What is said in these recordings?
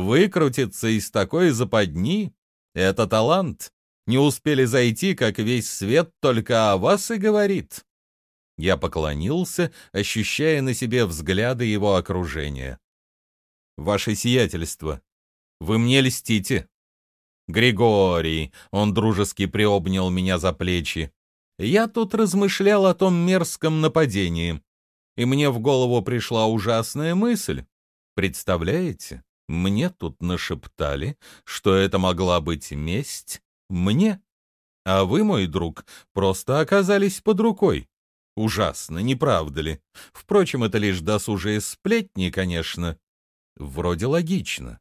Выкрутиться из такой западни — это талант. Не успели зайти, как весь свет только о вас и говорит. Я поклонился, ощущая на себе взгляды его окружения. «Ваше сиятельство, вы мне льстите». «Григорий», — он дружески приобнял меня за плечи, «я тут размышлял о том мерзком нападении, и мне в голову пришла ужасная мысль. Представляете, мне тут нашептали, что это могла быть месть мне, а вы, мой друг, просто оказались под рукой. Ужасно, не правда ли? Впрочем, это лишь досужие сплетни, конечно. Вроде логично.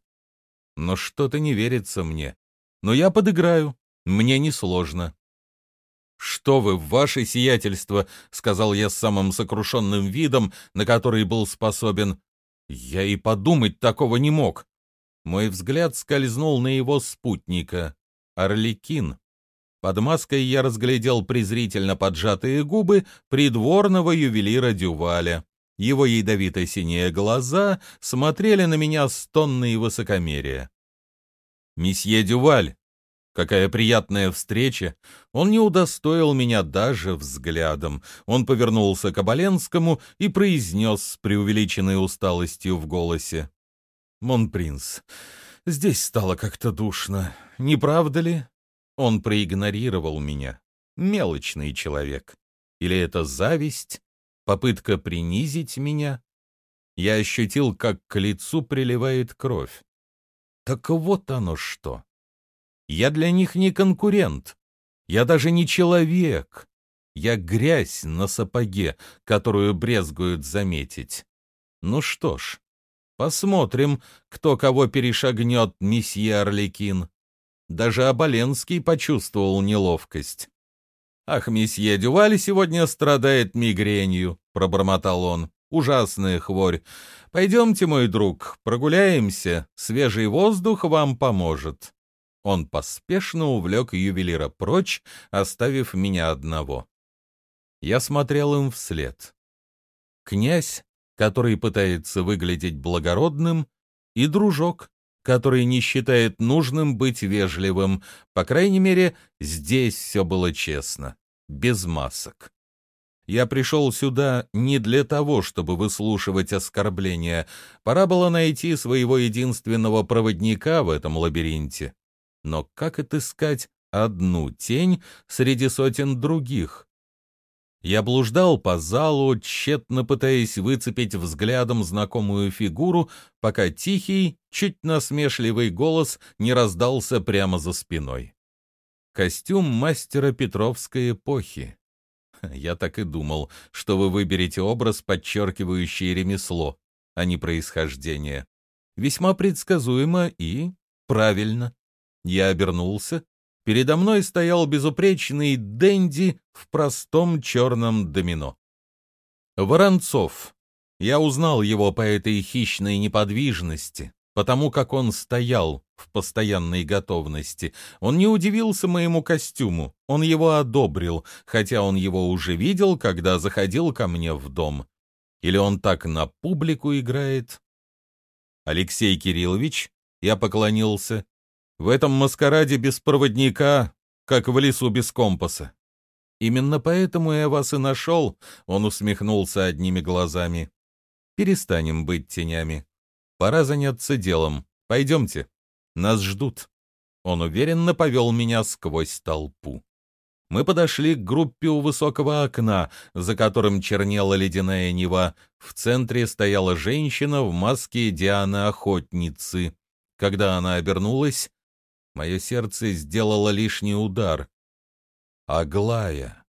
Но что-то не верится мне. Но я подыграю. Мне несложно. «Что вы, ваше сиятельство!» — сказал я с самым сокрушенным видом, на который был способен. Я и подумать такого не мог. Мой взгляд скользнул на его спутника. Орликин. Под маской я разглядел презрительно поджатые губы придворного ювелира Дюваля. Его ядовито-синие глаза смотрели на меня с тонной высокомерия. «Месье Дюваль, какая приятная встреча!» Он не удостоил меня даже взглядом. Он повернулся к Оболенскому и произнес с преувеличенной усталостью в голосе. «Монпринц, здесь стало как-то душно, не правда ли?» Он проигнорировал меня. Мелочный человек. Или это зависть? Попытка принизить меня? Я ощутил, как к лицу приливает кровь. Так вот оно что. Я для них не конкурент. Я даже не человек. Я грязь на сапоге, которую брезгуют заметить. Ну что ж, посмотрим, кто кого перешагнет, месье Орликин. Даже Оболенский почувствовал неловкость. «Ах, месье Дюваль сегодня страдает мигренью», — пробормотал он. «Ужасная хворь. Пойдемте, мой друг, прогуляемся. Свежий воздух вам поможет». Он поспешно увлек ювелира прочь, оставив меня одного. Я смотрел им вслед. Князь, который пытается выглядеть благородным, и дружок, который не считает нужным быть вежливым. По крайней мере, здесь все было честно, без масок. Я пришел сюда не для того, чтобы выслушивать оскорбления. Пора было найти своего единственного проводника в этом лабиринте. Но как отыскать одну тень среди сотен других? Я блуждал по залу, тщетно пытаясь выцепить взглядом знакомую фигуру, пока тихий, чуть насмешливый голос не раздался прямо за спиной. Костюм мастера Петровской эпохи. Я так и думал, что вы выберете образ, подчеркивающий ремесло, а не происхождение. Весьма предсказуемо и правильно. Я обернулся Передо мной стоял безупречный Дэнди в простом черном домино. Воронцов. Я узнал его по этой хищной неподвижности, потому как он стоял в постоянной готовности. Он не удивился моему костюму, он его одобрил, хотя он его уже видел, когда заходил ко мне в дом. Или он так на публику играет? Алексей Кириллович, я поклонился, в этом маскараде без проводника, как в лесу без компаса. Именно поэтому я вас и нашел, — он усмехнулся одними глазами. Перестанем быть тенями. Пора заняться делом. Пойдемте. Нас ждут. Он уверенно повел меня сквозь толпу. Мы подошли к группе у высокого окна, за которым чернела ледяная нева. В центре стояла женщина в маске Дианы-охотницы. Когда она обернулась, Мое сердце сделало лишний удар. Аглая.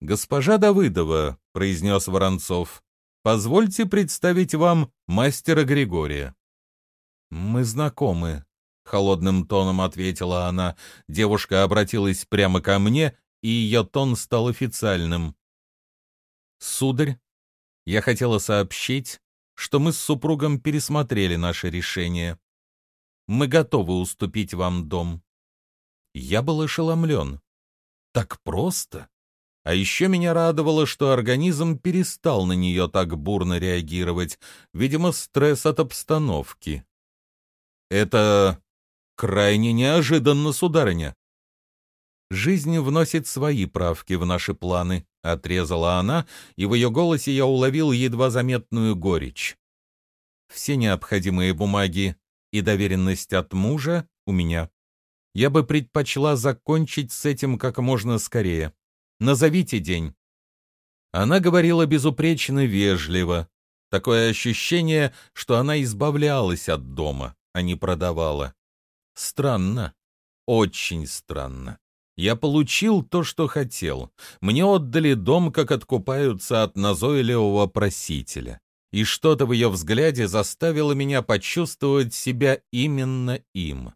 «Госпожа Давыдова», — произнес Воронцов, — «позвольте представить вам мастера Григория». «Мы знакомы», — холодным тоном ответила она. Девушка обратилась прямо ко мне, и ее тон стал официальным. «Сударь, я хотела сообщить, что мы с супругом пересмотрели наше решение мы готовы уступить вам дом». Я был ошеломлен. Так просто? А еще меня радовало, что организм перестал на нее так бурно реагировать, видимо, стресс от обстановки. Это крайне неожиданно, сударыня. Жизнь вносит свои правки в наши планы, отрезала она, и в ее голосе я уловил едва заметную горечь. Все необходимые бумаги и доверенность от мужа у меня. Я бы предпочла закончить с этим как можно скорее. Назовите день. Она говорила безупречно вежливо. Такое ощущение, что она избавлялась от дома, а не продавала. Странно. Очень странно. Я получил то, что хотел. Мне отдали дом, как откупаются от назойливого просителя. И что-то в ее взгляде заставило меня почувствовать себя именно им.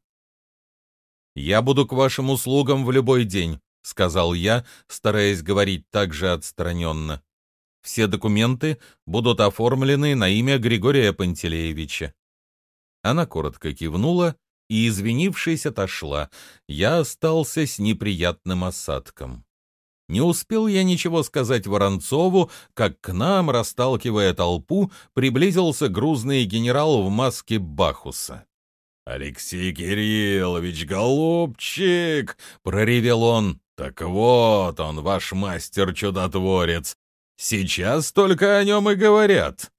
«Я буду к вашим услугам в любой день», — сказал я, стараясь говорить так же отстраненно. «Все документы будут оформлены на имя Григория Пантелеевича». Она коротко кивнула и, извинившись, отошла. Я остался с неприятным осадком. Не успел я ничего сказать Воронцову, как к нам, расталкивая толпу, приблизился грузный генерал в маске Бахуса. «Алексей Кириллович, голубчик!» — проревел он. «Так вот он, ваш мастер-чудотворец. Сейчас только о нем и говорят».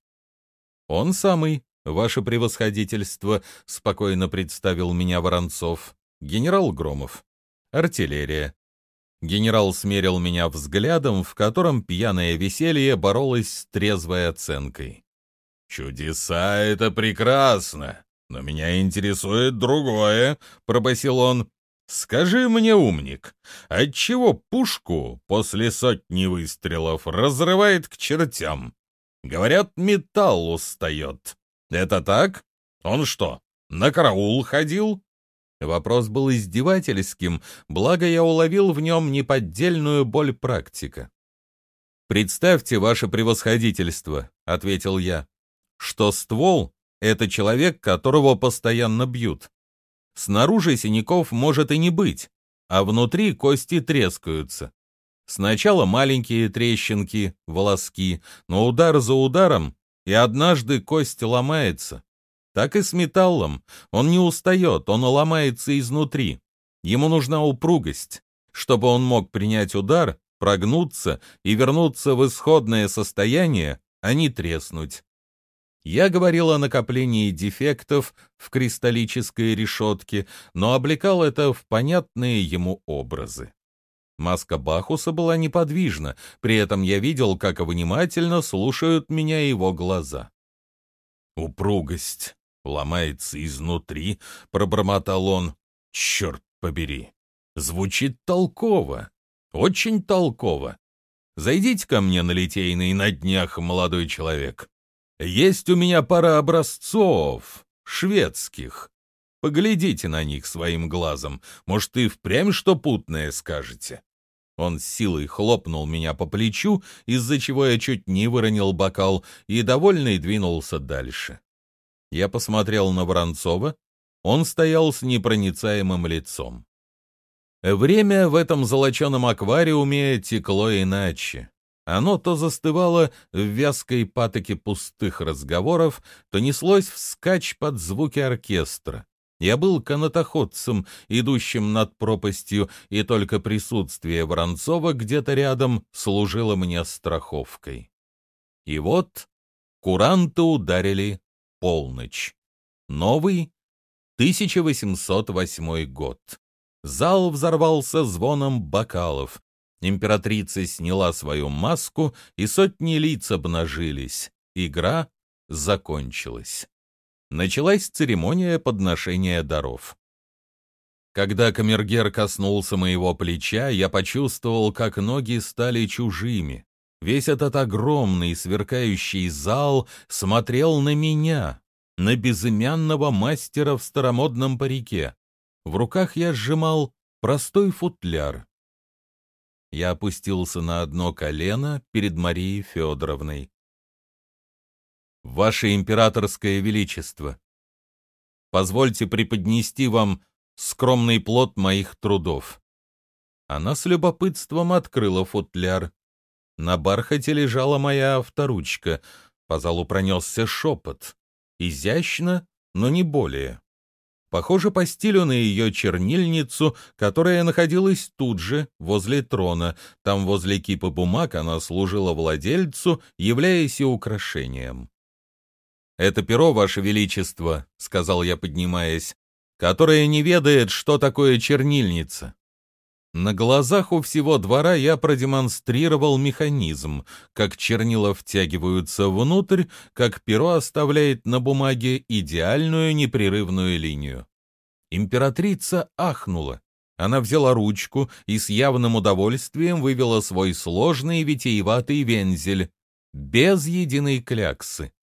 «Он самый», «Ваше превосходительство», — спокойно представил меня Воронцов. «Генерал Громов. Артиллерия». Генерал смерил меня взглядом, в котором пьяное веселье боролось с трезвой оценкой. «Чудеса — это прекрасно, но меня интересует другое», — пробасил он. «Скажи мне, умник, отчего пушку после сотни выстрелов разрывает к чертям? Говорят, металл устает». «Это так? Он что, на караул ходил?» Вопрос был издевательским, благо я уловил в нем неподдельную боль практика. «Представьте ваше превосходительство», — ответил я, — «что ствол — это человек, которого постоянно бьют. Снаружи синяков может и не быть, а внутри кости трескаются. Сначала маленькие трещинки, волоски, но удар за ударом и однажды кость ломается. Так и с металлом. Он не устает, он ломается изнутри. Ему нужна упругость, чтобы он мог принять удар, прогнуться и вернуться в исходное состояние, а не треснуть. Я говорил о накоплении дефектов в кристаллической решетке, но облекал это в понятные ему образы. Маска Бахуса была неподвижна, при этом я видел, как внимательно слушают меня его глаза. «Упругость ломается изнутри», — пробормотал он. «Черт побери! Звучит толково, очень толково. Зайдите ко мне на Литейный на днях, молодой человек. Есть у меня пара образцов, шведских. Поглядите на них своим глазом, может, и впрямь что путное скажете». Он с силой хлопнул меня по плечу, из-за чего я чуть не выронил бокал, и, довольный, двинулся дальше. Я посмотрел на Воронцова. Он стоял с непроницаемым лицом. Время в этом золоченом аквариуме текло иначе. Оно то застывало в вязкой патоке пустых разговоров, то неслось вскачь под звуки оркестра. Я был канатоходцем, идущим над пропастью, и только присутствие Воронцова где-то рядом служило мне страховкой. И вот куранты ударили полночь. Новый 1808 год. Зал взорвался звоном бокалов. Императрица сняла свою маску, и сотни лиц обнажились. Игра закончилась началась церемония подношения даров. Когда камергер коснулся моего плеча, я почувствовал, как ноги стали чужими. Весь этот огромный сверкающий зал смотрел на меня, на безымянного мастера в старомодном парике. В руках я сжимал простой футляр. Я опустился на одно колено перед Марией Федоровной. Ваше императорское величество, позвольте преподнести вам скромный плод моих трудов». Она с любопытством открыла футляр. На бархате лежала моя авторучка. По залу пронесся шепот. Изящно, но не более. похоже по стилю на ее чернильницу, которая находилась тут же, возле трона. Там, возле кипа бумаг, она служила владельцу, являясь и украшением. «Это перо, Ваше Величество», — сказал я, поднимаясь, «которое не ведает, что такое чернильница». На глазах у всего двора я продемонстрировал механизм, как чернила втягиваются внутрь, как перо оставляет на бумаге идеальную непрерывную линию. Императрица ахнула. Она взяла ручку и с явным удовольствием вывела свой сложный витиеватый вензель, без единой кляксы.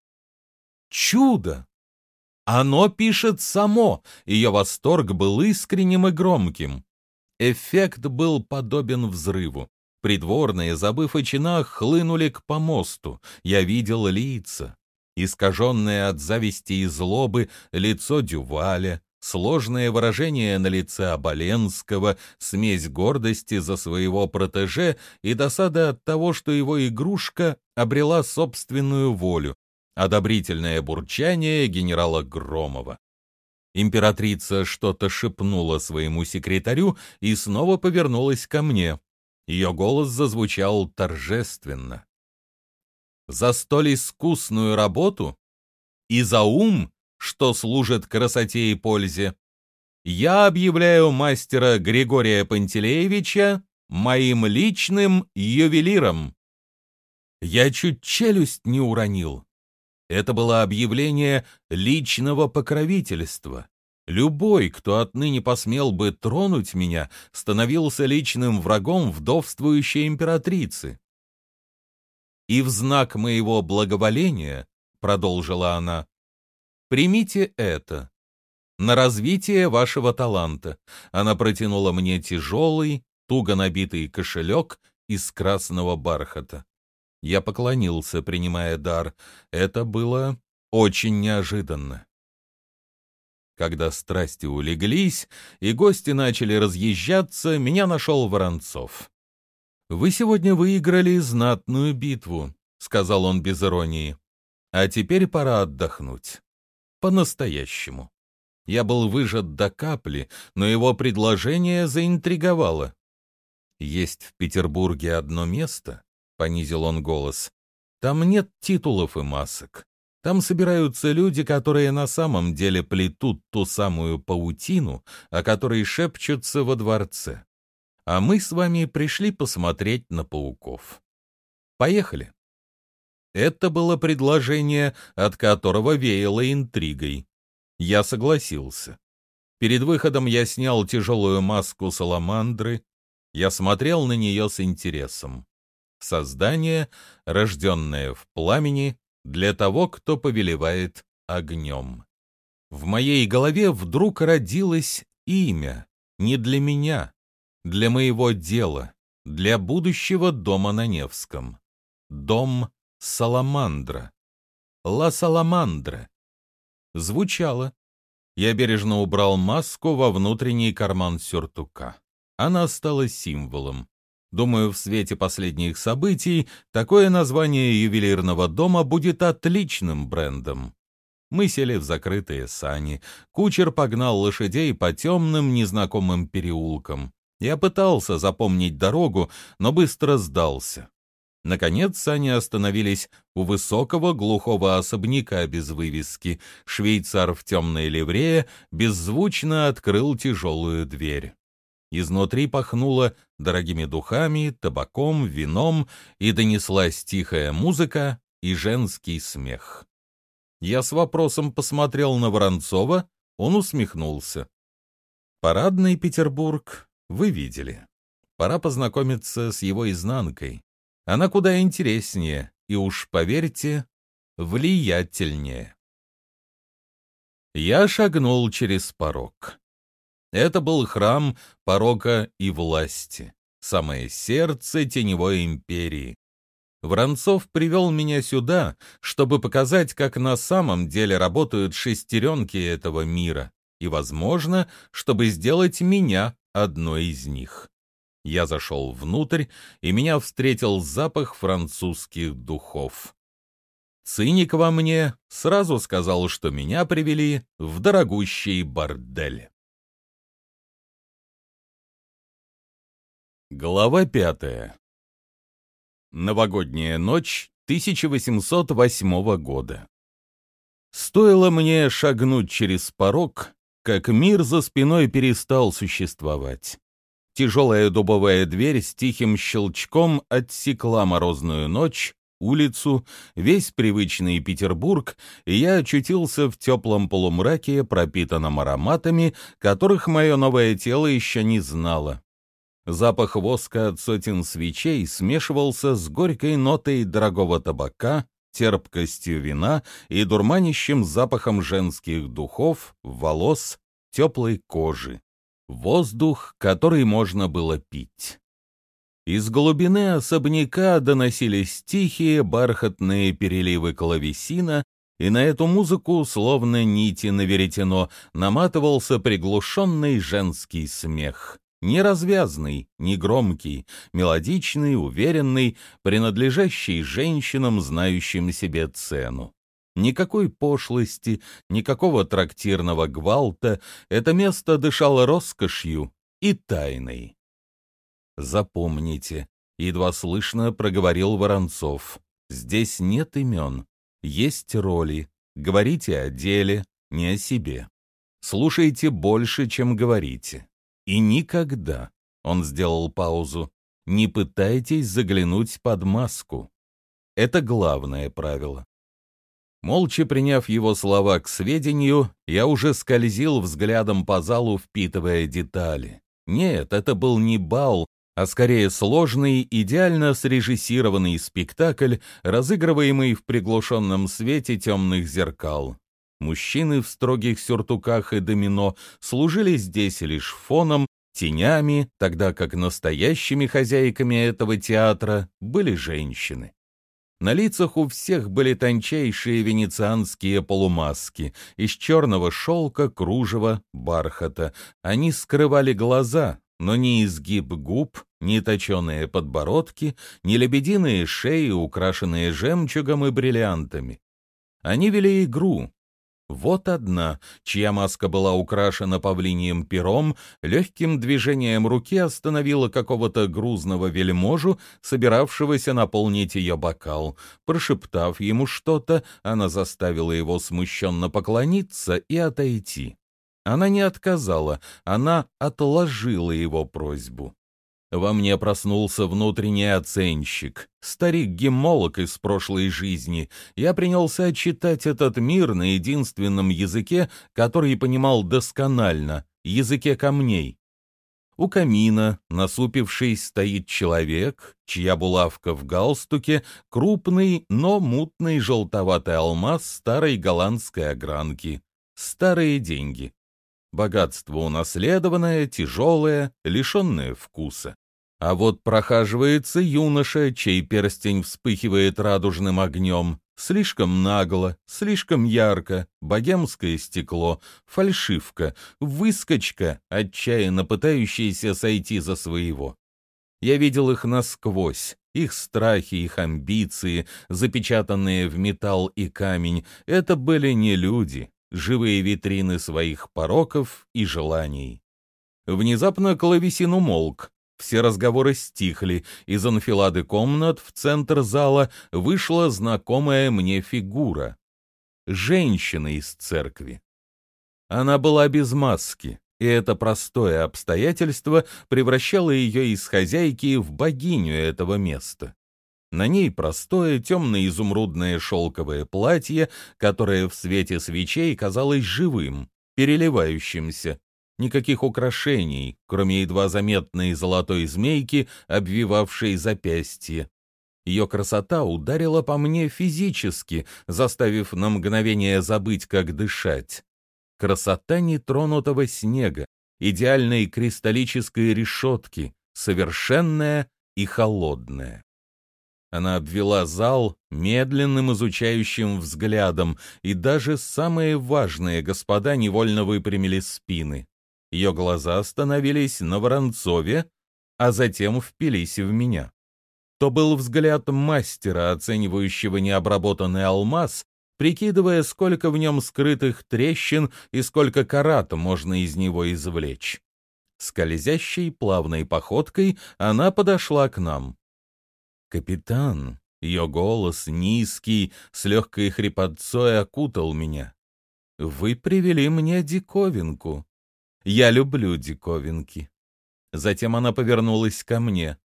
Чудо! Оно пишет само, ее восторг был искренним и громким. Эффект был подобен взрыву. Придворные, забыв о чинах, хлынули к помосту. Я видел лица. Искаженное от зависти и злобы лицо Дюваля, сложное выражение на лице Оболенского, смесь гордости за своего протеже и досада от того, что его игрушка обрела собственную волю, одобрительное бурчание генерала Громова. Императрица что-то шепнула своему секретарю и снова повернулась ко мне. Ее голос зазвучал торжественно. «За столь искусную работу и за ум, что служит красоте и пользе, я объявляю мастера Григория Пантелеевича моим личным ювелиром». Я чуть челюсть не уронил. Это было объявление личного покровительства. Любой, кто отныне посмел бы тронуть меня, становился личным врагом вдовствующей императрицы. «И в знак моего благоволения», — продолжила она, — «примите это. На развитие вашего таланта». Она протянула мне тяжелый, туго набитый кошелек из красного бархата. Я поклонился, принимая дар. Это было очень неожиданно. Когда страсти улеглись и гости начали разъезжаться, меня нашел Воронцов. «Вы сегодня выиграли знатную битву», — сказал он без иронии. «А теперь пора отдохнуть. По-настоящему». Я был выжат до капли, но его предложение заинтриговало. Есть в Петербурге одно место, понизил он голос. Там нет титулов и масок. Там собираются люди, которые на самом деле плетут ту самую паутину, о которой шепчутся во дворце. А мы с вами пришли посмотреть на пауков. Поехали. Это было предложение, от которого веяло интригой. Я согласился. Перед выходом я снял тяжелую маску саламандры. Я смотрел на нее с интересом создание, рожденное в пламени, для того, кто повелевает огнем. В моей голове вдруг родилось имя, не для меня, для моего дела, для будущего дома на Невском. Дом Саламандра. Ла Саламандра. Звучало. Я бережно убрал маску во внутренний карман сюртука. Она стала символом. Думаю, в свете последних событий такое название ювелирного дома будет отличным брендом. Мы сели в закрытые сани. Кучер погнал лошадей по темным незнакомым переулкам. Я пытался запомнить дорогу, но быстро сдался. Наконец сани остановились у высокого глухого особняка без вывески. Швейцар в темной ливрее беззвучно открыл тяжелую дверь. Изнутри пахнуло дорогими духами, табаком, вином, и донеслась тихая музыка и женский смех. Я с вопросом посмотрел на Воронцова, он усмехнулся. Парадный Петербург вы видели. Пора познакомиться с его изнанкой. Она куда интереснее и уж, поверьте, влиятельнее. Я шагнул через порог. Это был храм порока и власти, самое сердце теневой империи. Воронцов привел меня сюда, чтобы показать, как на самом деле работают шестеренки этого мира, и, возможно, чтобы сделать меня одной из них. Я зашел внутрь, и меня встретил запах французских духов. Циник во мне сразу сказал, что меня привели в дорогущий бордель. Глава пятая. Новогодняя ночь 1808 года. Стоило мне шагнуть через порог, как мир за спиной перестал существовать. Тяжелая дубовая дверь с тихим щелчком отсекла морозную ночь, улицу, весь привычный Петербург, и я очутился в теплом полумраке, пропитанном ароматами, которых мое новое тело еще не знало. Запах воска от сотен свечей смешивался с горькой нотой дорогого табака, терпкостью вина и дурманящим запахом женских духов, волос, теплой кожи. Воздух, который можно было пить. Из глубины особняка доносились тихие бархатные переливы клавесина, и на эту музыку, словно нити на веретено, наматывался приглушенный женский смех. Не развязный, не громкий, мелодичный, уверенный, принадлежащий женщинам, знающим себе цену. Никакой пошлости, никакого трактирного гвалта, это место дышало роскошью и тайной. «Запомните», — едва слышно проговорил Воронцов, — «здесь нет имен, есть роли, говорите о деле, не о себе. Слушайте больше, чем говорите. И никогда, — он сделал паузу, — не пытайтесь заглянуть под маску. Это главное правило. Молча приняв его слова к сведению, я уже скользил взглядом по залу, впитывая детали. Нет, это был не бал, а скорее сложный, идеально срежиссированный спектакль, разыгрываемый в приглушенном свете темных зеркал. Мужчины в строгих сюртуках и домино служили здесь лишь фоном, тенями, тогда как настоящими хозяйками этого театра были женщины. На лицах у всех были тончайшие венецианские полумаски из черного шелка, кружева, бархата. Они скрывали глаза, но ни изгиб губ, ни точеные подбородки, ни лебединые шеи, украшенные жемчугом и бриллиантами. Они вели игру, вот одна, чья маска была украшена павлиньим пером, легким движением руки остановила какого-то грузного вельможу, собиравшегося наполнить ее бокал. Прошептав ему что-то, она заставила его смущенно поклониться и отойти. Она не отказала, она отложила его просьбу. Во мне проснулся внутренний оценщик, старик-гемолог из прошлой жизни. Я принялся читать этот мир на единственном языке, который понимал досконально — языке камней. У камина, насупившись, стоит человек, чья булавка в галстуке — крупный, но мутный желтоватый алмаз старой голландской огранки. Старые деньги. Богатство унаследованное, тяжелое, лишенное вкуса. А вот прохаживается юноша, чей перстень вспыхивает радужным огнем. Слишком нагло, слишком ярко, богемское стекло, фальшивка, выскочка, отчаянно пытающаяся сойти за своего. Я видел их насквозь, их страхи, их амбиции, запечатанные в металл и камень. Это были не люди, живые витрины своих пороков и желаний. Внезапно клавесин умолк. Все разговоры стихли, из анфилады комнат в центр зала вышла знакомая мне фигура. Женщина из церкви. Она была без маски, и это простое обстоятельство превращало ее из хозяйки в богиню этого места. На ней простое темно-изумрудное шелковое платье, которое в свете свечей казалось живым, переливающимся. Никаких украшений, кроме едва заметной золотой змейки, обвивавшей запястье. Ее красота ударила по мне физически, заставив на мгновение забыть, как дышать. Красота нетронутого снега, идеальной кристаллической решетки, совершенная и холодная. Она обвела зал медленным изучающим взглядом, и даже самые важные господа невольно выпрямили спины. Ее глаза остановились на Воронцове, а затем впились в меня. то был взгляд мастера, оценивающего необработанный алмаз, прикидывая, сколько в нем скрытых трещин и сколько карат можно из него извлечь. Скользящей плавной походкой она подошла к нам. «Капитан», ее голос, низкий, с легкой хрипотцой, окутал меня. «Вы привели мне диковинку. Я люблю диковинки». Затем она повернулась ко мне.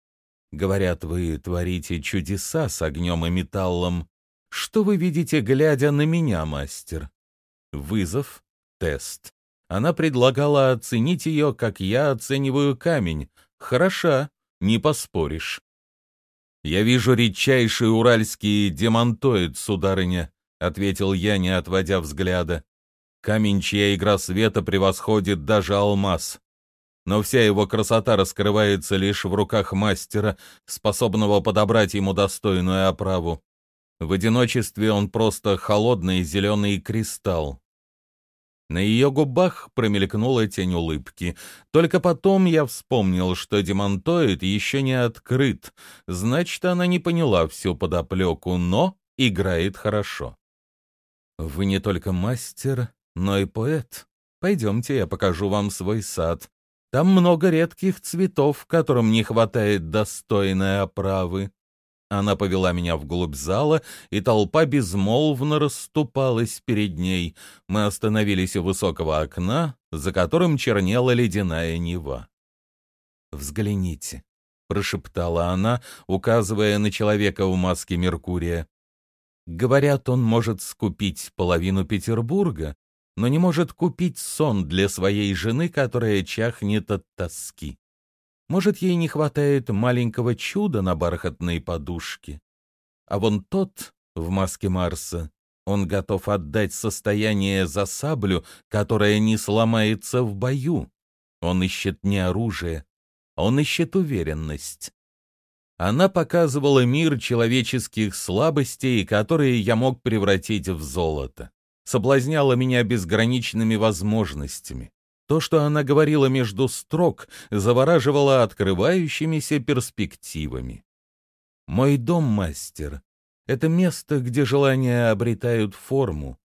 «Говорят, вы творите чудеса с огнем и металлом. Что вы видите, глядя на меня, мастер?» Вызов, тест. Она предлагала оценить ее, как я оцениваю камень. Хороша, не поспоришь. «Я вижу редчайший уральский демонтоид, сударыня», — ответил я, не отводя взгляда. «Камень, чья игра света превосходит даже алмаз. Но вся его красота раскрывается лишь в руках мастера, способного подобрать ему достойную оправу. В одиночестве он просто холодный зеленый кристалл. На ее губах промелькнула тень улыбки. Только потом я вспомнил, что демонтоид еще не открыт. Значит, она не поняла всю подоплеку, но играет хорошо. «Вы не только мастер, но и поэт. Пойдемте, я покажу вам свой сад. Там много редких цветов, которым не хватает достойной оправы». Она повела меня вглубь зала, и толпа безмолвно расступалась перед ней. Мы остановились у высокого окна, за которым чернела ледяная нева. «Взгляните», — прошептала она, указывая на человека в маске Меркурия. «Говорят, он может скупить половину Петербурга, но не может купить сон для своей жены, которая чахнет от тоски. Может, ей не хватает маленького чуда на бархатной подушке. А вон тот, в маске Марса, он готов отдать состояние за саблю, которая не сломается в бою. Он ищет не оружие, он ищет уверенность. Она показывала мир человеческих слабостей, которые я мог превратить в золото. Соблазняла меня безграничными возможностями. То, что она говорила между строк, завораживало открывающимися перспективами. «Мой дом, мастер, — это место, где желания обретают форму.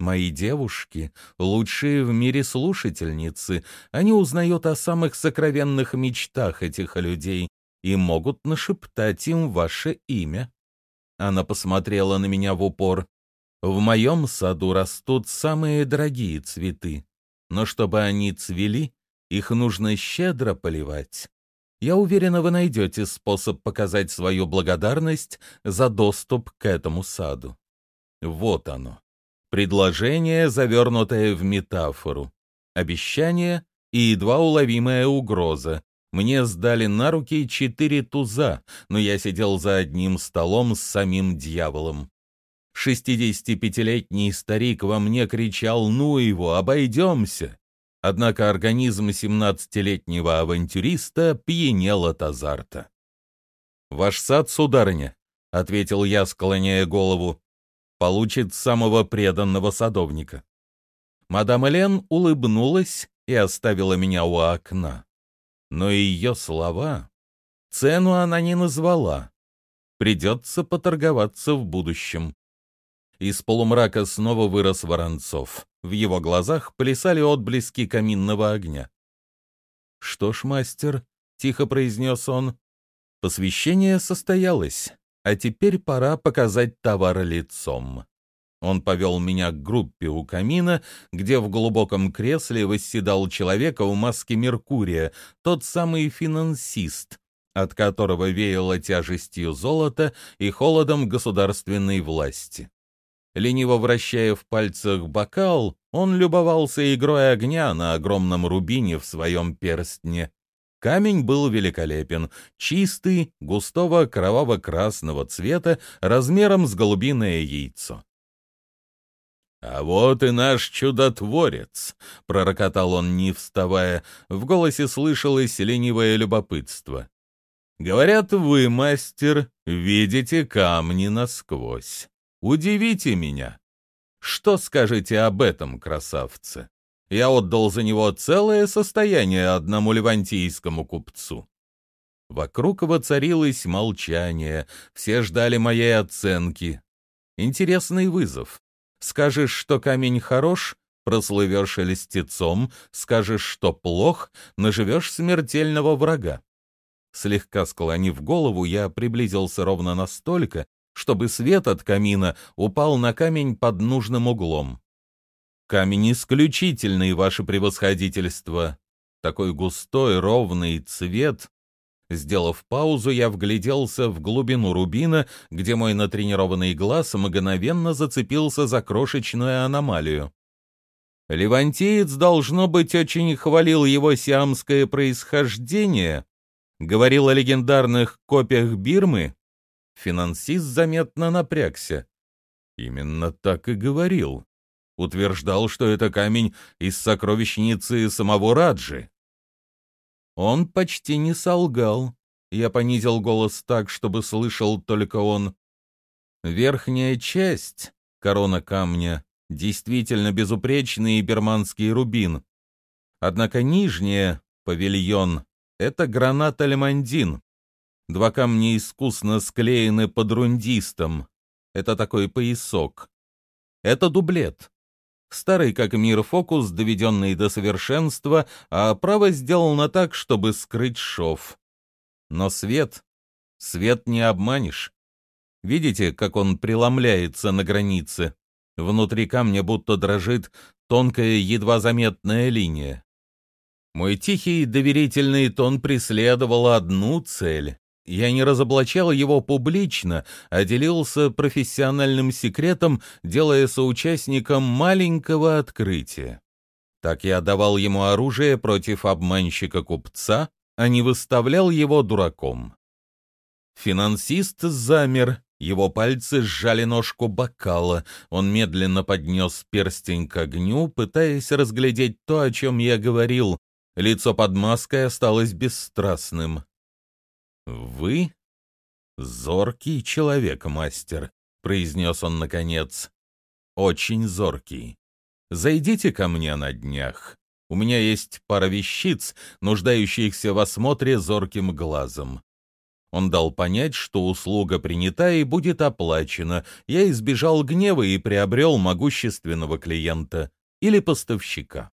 Мои девушки — лучшие в мире слушательницы, они узнают о самых сокровенных мечтах этих людей и могут нашептать им ваше имя». Она посмотрела на меня в упор. «В моем саду растут самые дорогие цветы но чтобы они цвели, их нужно щедро поливать. Я уверена, вы найдете способ показать свою благодарность за доступ к этому саду. Вот оно. Предложение, завернутое в метафору. Обещание и едва уловимая угроза. Мне сдали на руки четыре туза, но я сидел за одним столом с самим дьяволом. Шестидесятипятилетний старик во мне кричал «Ну его, обойдемся!» Однако организм семнадцатилетнего авантюриста пьянел от азарта. «Ваш сад, сударыня», — ответил я, склоняя голову, — «получит самого преданного садовника». Мадам Элен улыбнулась и оставила меня у окна. Но ее слова... Цену она не назвала. Придется поторговаться в будущем. Из полумрака снова вырос Воронцов. В его глазах плясали отблески каминного огня. «Что ж, мастер», — тихо произнес он, — «посвящение состоялось, а теперь пора показать товар лицом». Он повел меня к группе у камина, где в глубоком кресле восседал человека в маске Меркурия, тот самый финансист, от которого веяло тяжестью золота и холодом государственной власти. Лениво вращая в пальцах бокал, он любовался игрой огня на огромном рубине в своем перстне. Камень был великолепен, чистый, густого кроваво-красного цвета, размером с голубиное яйцо. «А вот и наш чудотворец!» — пророкотал он, не вставая. В голосе слышалось ленивое любопытство. «Говорят, вы, мастер, видите камни насквозь». Удивите меня. Что скажете об этом красавце? Я отдал за него целое состояние одному левантийскому купцу. Вокруг воцарилось молчание, все ждали моей оценки. Интересный вызов. Скажешь, что камень хорош, прослывешь листецом, скажешь, что плох, наживешь смертельного врага. Слегка склонив голову, я приблизился ровно настолько, чтобы свет от камина упал на камень под нужным углом. Камень исключительный, ваше превосходительство. Такой густой, ровный цвет. Сделав паузу, я вгляделся в глубину рубина, где мой натренированный глаз мгновенно зацепился за крошечную аномалию. Левантеец, должно быть, очень хвалил его сиамское происхождение, говорил о легендарных копиях Бирмы. Финансист заметно напрягся. Именно так и говорил. Утверждал, что это камень из сокровищницы самого Раджи. Он почти не солгал. Я понизил голос так, чтобы слышал только он. Верхняя часть, корона камня, действительно безупречный берманский рубин. Однако нижняя, павильон, это гранат альмандин. Два камня искусно склеены под рундистом. Это такой поясок. Это дублет. Старый как мир фокус, доведенный до совершенства, а право сделано так, чтобы скрыть шов. Но свет... Свет не обманешь. Видите, как он преломляется на границе? Внутри камня будто дрожит тонкая, едва заметная линия. Мой тихий доверительный тон преследовал одну цель. Я не разоблачал его публично, а делился профессиональным секретом, делая соучастником маленького открытия. Так я давал ему оружие против обманщика-купца, а не выставлял его дураком. Финансист замер, его пальцы сжали ножку бокала, он медленно поднес перстень к огню, пытаясь разглядеть то, о чем я говорил. Лицо под маской осталось бесстрастным. «Вы зоркий человек, мастер», — произнес он наконец. «Очень зоркий. Зайдите ко мне на днях. У меня есть пара вещиц, нуждающихся в осмотре зорким глазом. Он дал понять, что услуга принята и будет оплачена. Я избежал гнева и приобрел могущественного клиента или поставщика.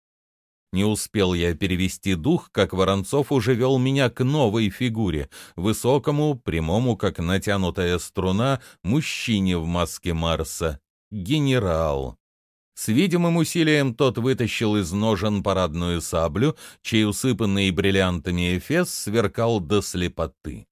Не успел я перевести дух, как Воронцов уже вел меня к новой фигуре, высокому, прямому, как натянутая струна, мужчине в маске Марса. Генерал. С видимым усилием тот вытащил из ножен парадную саблю, чей усыпанный бриллиантами эфес сверкал до слепоты.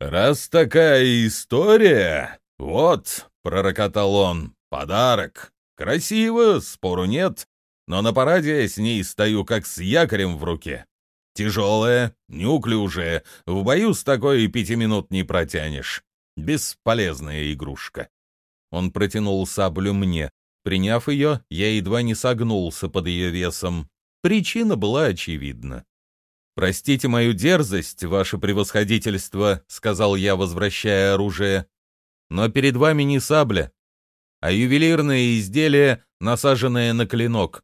«Раз такая история, вот», — пророкотал он, — «подарок. Красиво, спору нет, но на параде я с ней стою как с якорем в руке. Тяжелая, неуклюжая, в бою с такой и пяти минут не протянешь. Бесполезная игрушка». Он протянул саблю мне. Приняв ее, я едва не согнулся под ее весом. Причина была очевидна. «Простите мою дерзость, ваше превосходительство», — сказал я, возвращая оружие. «Но перед вами не сабля, а ювелирное изделие, насаженное на клинок.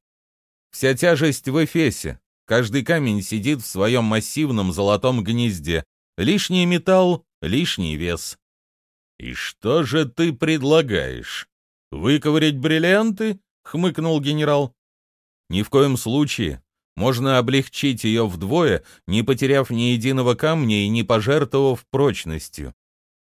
Вся тяжесть в эфесе, каждый камень сидит в своем массивном золотом гнезде. Лишний металл, лишний вес». «И что же ты предлагаешь? Выковырять бриллианты?» — хмыкнул генерал. «Ни в коем случае. Можно облегчить ее вдвое, не потеряв ни единого камня и не пожертвовав прочностью.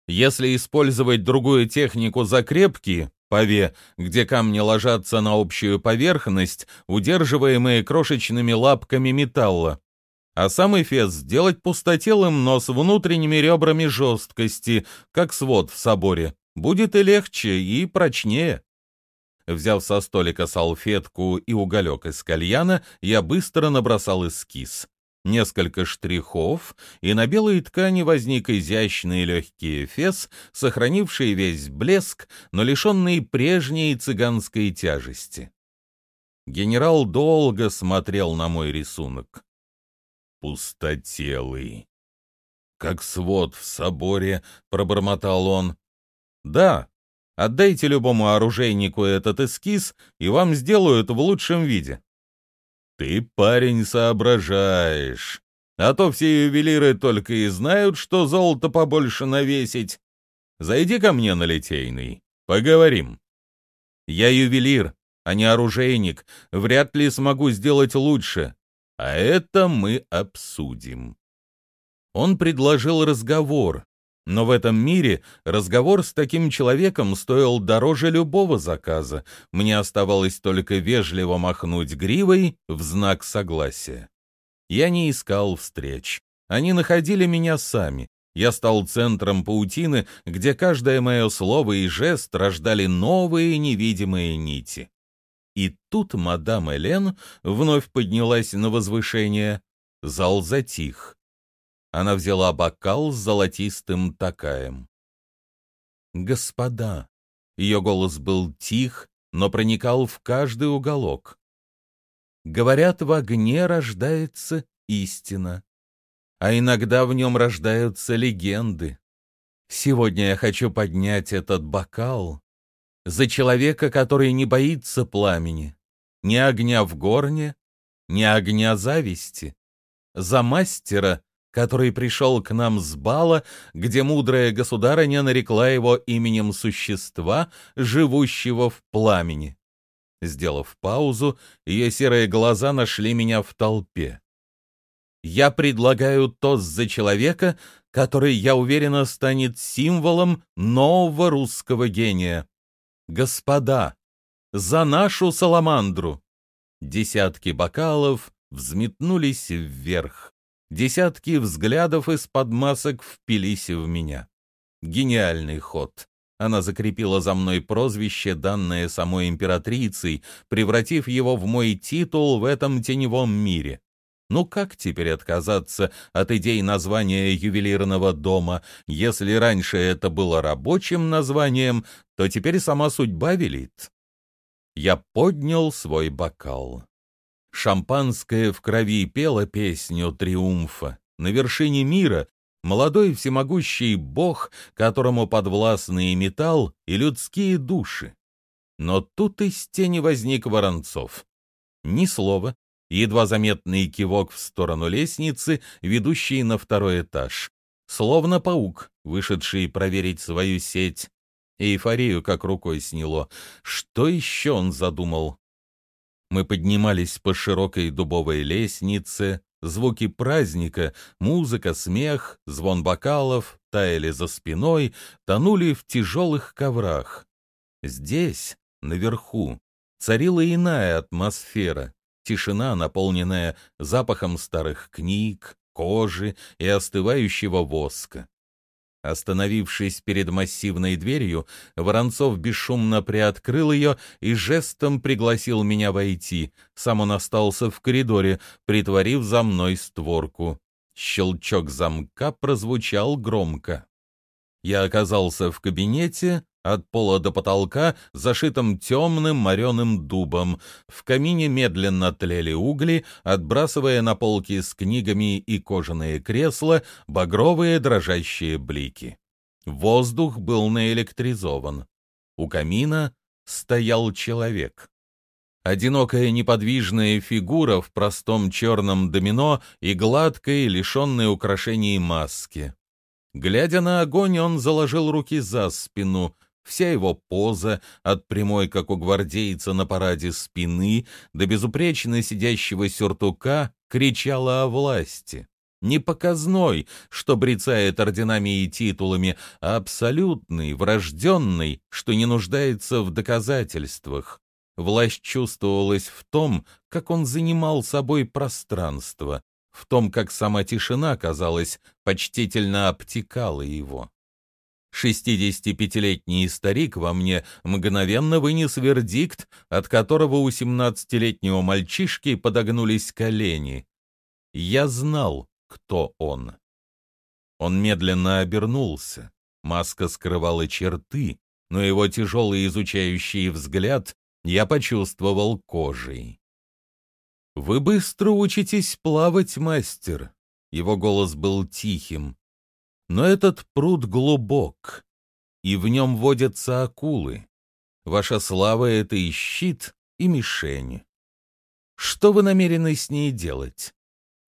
Если использовать другую технику закрепки, паве, где камни ложатся на общую поверхность, удерживаемые крошечными лапками металла, а сам эфес сделать пустотелым, но с внутренними ребрами жесткости, как свод в соборе, будет и легче, и прочнее. Взяв со столика салфетку и уголек из кальяна, я быстро набросал эскиз. Несколько штрихов, и на белой ткани возник изящный легкий эфес, сохранивший весь блеск, но лишенный прежней цыганской тяжести. Генерал долго смотрел на мой рисунок. «Пустотелый», как свод в соборе», — пробормотал он. «Да, Отдайте любому оружейнику этот эскиз, и вам сделают в лучшем виде. Ты, парень, соображаешь. А то все ювелиры только и знают, что золото побольше навесить. Зайди ко мне на Литейный, поговорим. Я ювелир, а не оружейник, вряд ли смогу сделать лучше. А это мы обсудим. Он предложил разговор, но в этом мире разговор с таким человеком стоил дороже любого заказа. Мне оставалось только вежливо махнуть гривой в знак согласия. Я не искал встреч. Они находили меня сами. Я стал центром паутины, где каждое мое слово и жест рождали новые невидимые нити. И тут мадам Элен вновь поднялась на возвышение. Зал затих. Она взяла бокал с золотистым такаем. «Господа!» Ее голос был тих, но проникал в каждый уголок. Говорят, в огне рождается истина, а иногда в нем рождаются легенды. Сегодня я хочу поднять этот бокал за человека, который не боится пламени, ни огня в горне, ни огня зависти, за мастера, который пришел к нам с бала, где мудрая государыня нарекла его именем существа, живущего в пламени. Сделав паузу, ее серые глаза нашли меня в толпе. Я предлагаю тост за человека, который, я уверена, станет символом нового русского гения. Господа, за нашу саламандру! Десятки бокалов взметнулись вверх. Десятки взглядов из-под масок впились в меня. Гениальный ход. Она закрепила за мной прозвище, данное самой императрицей, превратив его в мой титул в этом теневом мире. Ну как теперь отказаться от идей названия ювелирного дома? Если раньше это было рабочим названием, то теперь сама судьба велит. Я поднял свой бокал. Шампанское в крови пело песню триумфа. На вершине мира молодой всемогущий бог, которому подвластны и металл, и людские души. Но тут из тени возник Воронцов. Ни слова, едва заметный кивок в сторону лестницы, ведущей на второй этаж. Словно паук, вышедший проверить свою сеть. Эйфорию как рукой сняло. Что еще он задумал? Мы поднимались по широкой дубовой лестнице, звуки праздника, музыка, смех, звон бокалов таяли за спиной, тонули в тяжелых коврах. Здесь, наверху, царила иная атмосфера, тишина, наполненная запахом старых книг, кожи и остывающего воска. Остановившись перед массивной дверью, Воронцов бесшумно приоткрыл ее и жестом пригласил меня войти. Сам он остался в коридоре, притворив за мной створку. Щелчок замка прозвучал громко. Я оказался в кабинете, от пола до потолка, зашитым темным мореным дубом. В камине медленно тлели угли, отбрасывая на полки с книгами и кожаные кресла багровые дрожащие блики. Воздух был наэлектризован. У камина стоял человек. Одинокая неподвижная фигура в простом черном домино и гладкой, лишенной украшений маске. Глядя на огонь, он заложил руки за спину, Вся его поза, от прямой, как у гвардейца на параде спины, до безупречно сидящего сюртука, кричала о власти. Не показной, что брецает орденами и титулами, а абсолютный, врожденный, что не нуждается в доказательствах. Власть чувствовалась в том, как он занимал собой пространство, в том, как сама тишина, казалось, почтительно обтекала его. Шестидесятипятилетний старик во мне мгновенно вынес вердикт, от которого у семнадцатилетнего мальчишки подогнулись колени. Я знал, кто он. Он медленно обернулся. Маска скрывала черты, но его тяжелый изучающий взгляд я почувствовал кожей. «Вы быстро учитесь плавать, мастер!» Его голос был тихим. Но этот пруд глубок, и в нем водятся акулы. Ваша слава — это и щит, и мишень. Что вы намерены с ней делать?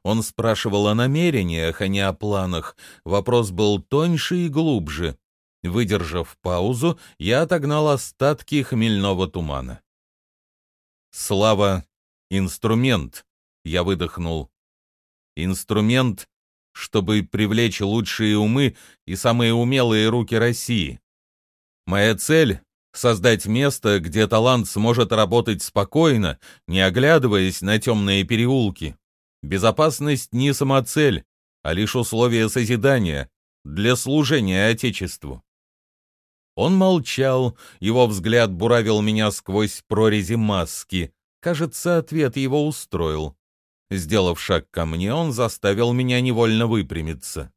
Он спрашивал о намерениях, а не о планах. Вопрос был тоньше и глубже. Выдержав паузу, я отогнал остатки хмельного тумана. «Слава — инструмент», — я выдохнул. «Инструмент, чтобы привлечь лучшие умы и самые умелые руки России. Моя цель — создать место, где талант сможет работать спокойно, не оглядываясь на темные переулки. Безопасность не самоцель, а лишь условие созидания для служения Отечеству. Он молчал, его взгляд буравил меня сквозь прорези маски. Кажется, ответ его устроил. Сделав шаг ко мне, он заставил меня невольно выпрямиться.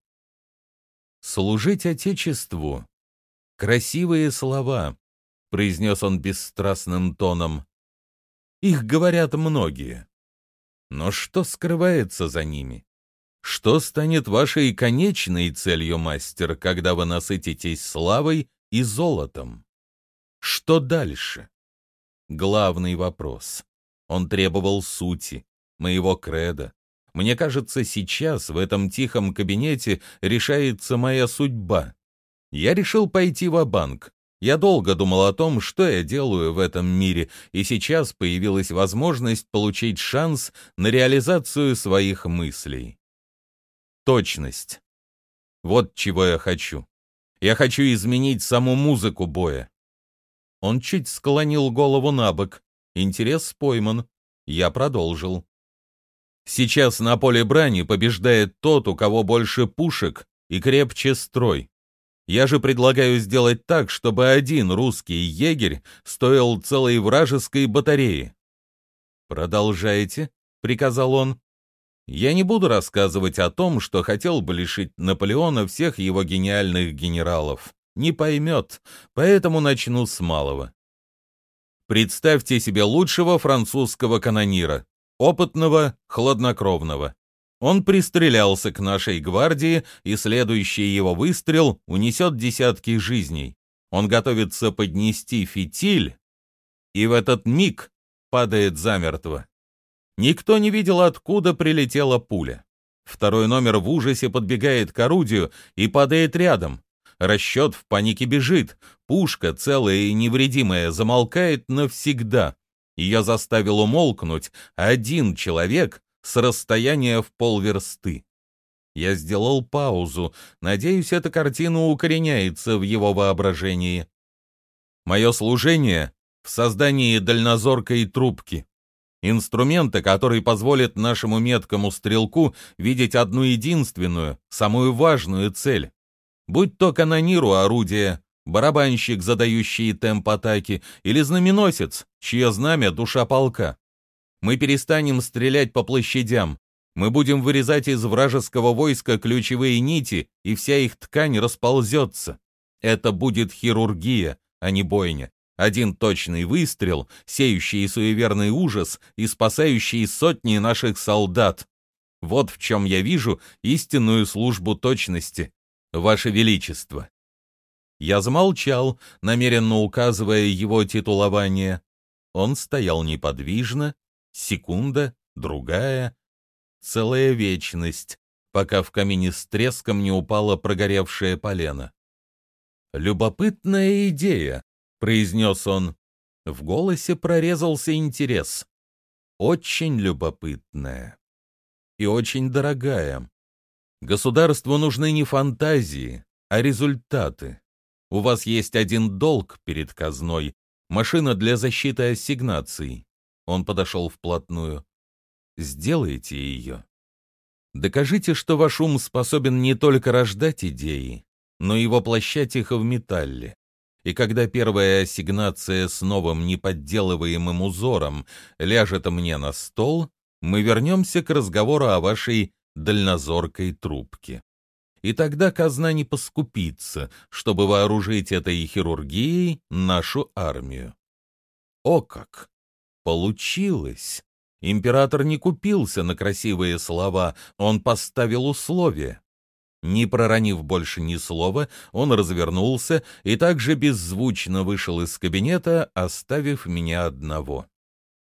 «Служить Отечеству — красивые слова», — произнес он бесстрастным тоном. «Их говорят многие. Но что скрывается за ними? Что станет вашей конечной целью, мастер, когда вы насытитесь славой и золотом? Что дальше? Главный вопрос. Он требовал сути, моего креда. Мне кажется, сейчас в этом тихом кабинете решается моя судьба. Я решил пойти в банк Я долго думал о том, что я делаю в этом мире, и сейчас появилась возможность получить шанс на реализацию своих мыслей. Точность. Вот чего я хочу. Я хочу изменить саму музыку боя. Он чуть склонил голову на бок. Интерес пойман. Я продолжил. Сейчас на поле брани побеждает тот, у кого больше пушек и крепче строй. Я же предлагаю сделать так, чтобы один русский егерь стоил целой вражеской батареи. «Продолжайте», — приказал он. Я не буду рассказывать о том, что хотел бы лишить Наполеона всех его гениальных генералов. Не поймет, поэтому начну с малого. Представьте себе лучшего французского канонира, опытного, хладнокровного. Он пристрелялся к нашей гвардии, и следующий его выстрел унесет десятки жизней. Он готовится поднести фитиль, и в этот миг падает замертво. Никто не видел, откуда прилетела пуля. Второй номер в ужасе подбегает к орудию и падает рядом. Расчет в панике бежит. Пушка, целая и невредимая, замолкает навсегда. Ее заставил умолкнуть один человек с расстояния в полверсты. Я сделал паузу. Надеюсь, эта картина укореняется в его воображении. Мое служение в создании дальнозоркой трубки инструмента, который позволит нашему меткому стрелку видеть одну единственную, самую важную цель. Будь то канониру орудие, барабанщик, задающий темп атаки, или знаменосец, чье знамя — душа полка. Мы перестанем стрелять по площадям, мы будем вырезать из вражеского войска ключевые нити, и вся их ткань расползется. Это будет хирургия, а не бойня. Один точный выстрел, сеющий суеверный ужас и спасающий сотни наших солдат. Вот в чем я вижу истинную службу точности, Ваше Величество. Я замолчал, намеренно указывая его титулование. Он стоял неподвижно, секунда, другая, целая вечность, пока в камине с треском не упала прогоревшее полено. Любопытная идея, произнес он. В голосе прорезался интерес. Очень любопытная и очень дорогая. Государству нужны не фантазии, а результаты. У вас есть один долг перед казной, машина для защиты ассигнаций. Он подошел вплотную. Сделайте ее. Докажите, что ваш ум способен не только рождать идеи, но и воплощать их в металле и когда первая ассигнация с новым неподделываемым узором ляжет мне на стол, мы вернемся к разговору о вашей дальнозоркой трубке. И тогда казна не поскупится, чтобы вооружить этой хирургией нашу армию. О как! Получилось! Император не купился на красивые слова, он поставил условия. Не проронив больше ни слова, он развернулся и также беззвучно вышел из кабинета, оставив меня одного.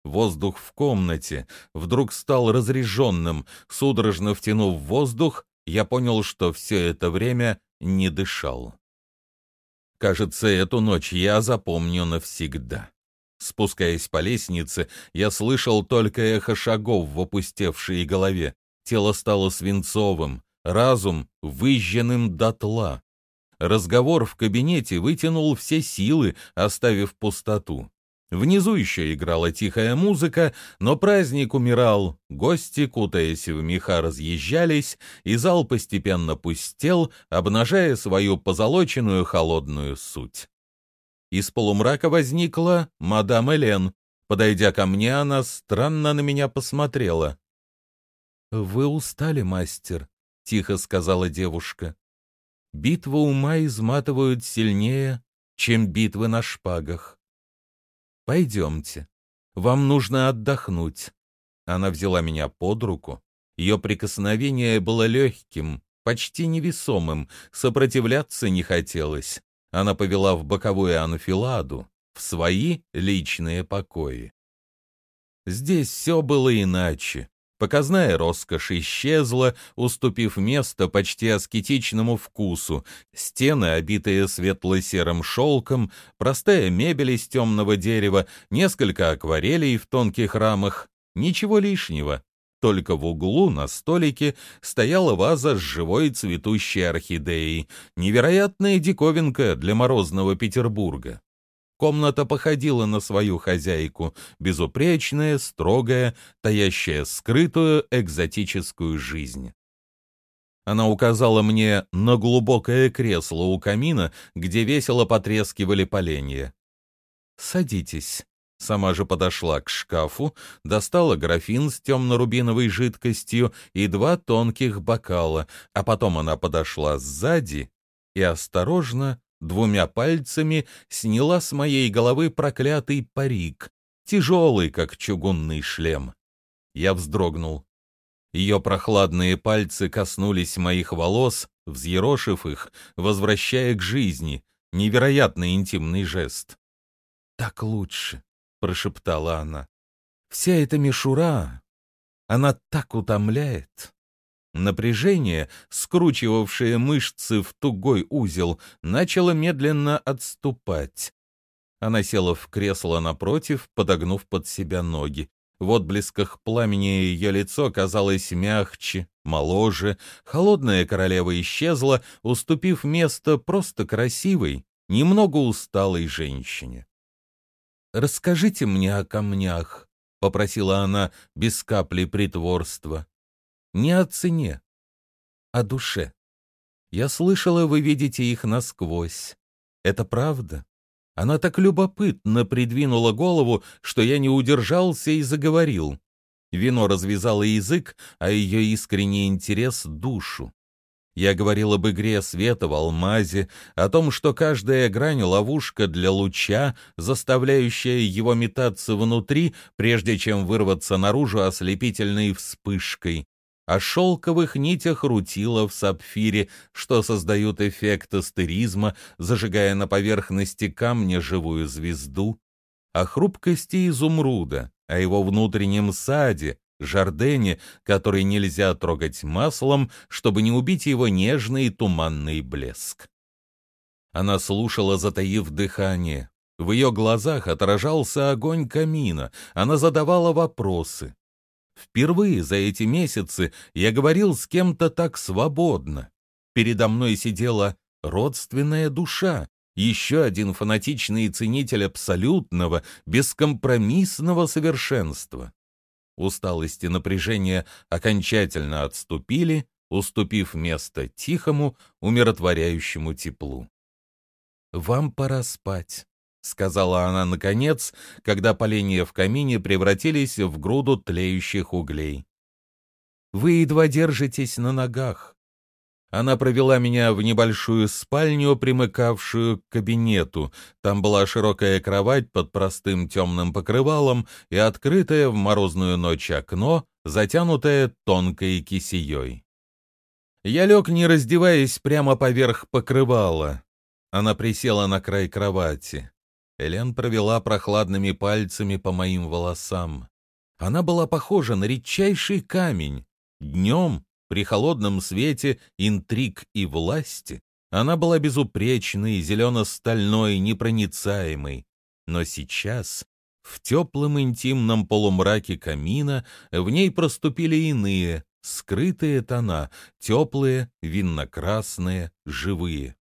Воздух в комнате вдруг стал разреженным. Судорожно втянув воздух, я понял, что все это время не дышал. Кажется, эту ночь я запомню навсегда. Спускаясь по лестнице, я слышал только эхо шагов в опустевшей голове. Тело стало свинцовым, разум выжженным дотла. Разговор в кабинете вытянул все силы, оставив пустоту. Внизу еще играла тихая музыка, но праздник умирал, гости, кутаясь в меха, разъезжались, и зал постепенно пустел, обнажая свою позолоченную холодную суть. Из полумрака возникла мадам Элен. Подойдя ко мне, она странно на меня посмотрела. «Вы устали, мастер», — тихо сказала девушка. «Битвы ума изматывают сильнее, чем битвы на шпагах. Пойдемте. Вам нужно отдохнуть. Она взяла меня под руку. Ее прикосновение было легким, почти невесомым, сопротивляться не хотелось. Она повела в боковую анфиладу, в свои личные покои. Здесь все было иначе. Показная роскошь исчезла, уступив место почти аскетичному вкусу. Стены, обитые светло-серым шелком, простая мебель из темного дерева, несколько акварелей в тонких рамах. Ничего лишнего. Только в углу на столике стояла ваза с живой цветущей орхидеей. Невероятная диковинка для морозного Петербурга. Комната походила на свою хозяйку, безупречная, строгая, таящая скрытую экзотическую жизнь. Она указала мне на глубокое кресло у камина, где весело потрескивали поленья. «Садитесь». Сама же подошла к шкафу, достала графин с темно-рубиновой жидкостью и два тонких бокала, а потом она подошла сзади и осторожно двумя пальцами сняла с моей головы проклятый парик, тяжелый, как чугунный шлем. Я вздрогнул. Ее прохладные пальцы коснулись моих волос, взъерошив их, возвращая к жизни. Невероятно интимный жест. «Так лучше», — прошептала она. «Вся эта мишура, она так утомляет». Напряжение, скручивавшее мышцы в тугой узел, начало медленно отступать. Она села в кресло напротив, подогнув под себя ноги. В отблесках пламени ее лицо казалось мягче, моложе. Холодная королева исчезла, уступив место просто красивой, немного усталой женщине. «Расскажите мне о камнях», — попросила она без капли притворства. Не о цене, о душе. Я слышала, вы видите их насквозь. Это правда? Она так любопытно придвинула голову, что я не удержался и заговорил. Вино развязало язык, а ее искренний интерес — душу. Я говорил об игре света в алмазе, о том, что каждая грань — ловушка для луча, заставляющая его метаться внутри, прежде чем вырваться наружу ослепительной вспышкой о шелковых нитях рутила в сапфире, что создают эффект астеризма, зажигая на поверхности камня живую звезду, о хрупкости изумруда, о его внутреннем саде, жардене, который нельзя трогать маслом, чтобы не убить его нежный туманный блеск. Она слушала, затаив дыхание. В ее глазах отражался огонь камина. Она задавала вопросы. Впервые за эти месяцы я говорил с кем-то так свободно. Передо мной сидела родственная душа, еще один фанатичный ценитель абсолютного, бескомпромиссного совершенства. Усталость и напряжение окончательно отступили, уступив место тихому, умиротворяющему теплу. «Вам пора спать», — сказала она наконец, когда поленья в камине превратились в груду тлеющих углей. «Вы едва держитесь на ногах». Она провела меня в небольшую спальню, примыкавшую к кабинету. Там была широкая кровать под простым темным покрывалом и открытое в морозную ночь окно, затянутое тонкой кисеей. Я лег, не раздеваясь, прямо поверх покрывала. Она присела на край кровати. Элен провела прохладными пальцами по моим волосам. Она была похожа на редчайший камень. Днем, при холодном свете интриг и власти, она была безупречной, зелено-стальной, непроницаемой. Но сейчас, в теплом интимном полумраке камина, в ней проступили иные, скрытые тона, теплые, винно-красные, живые.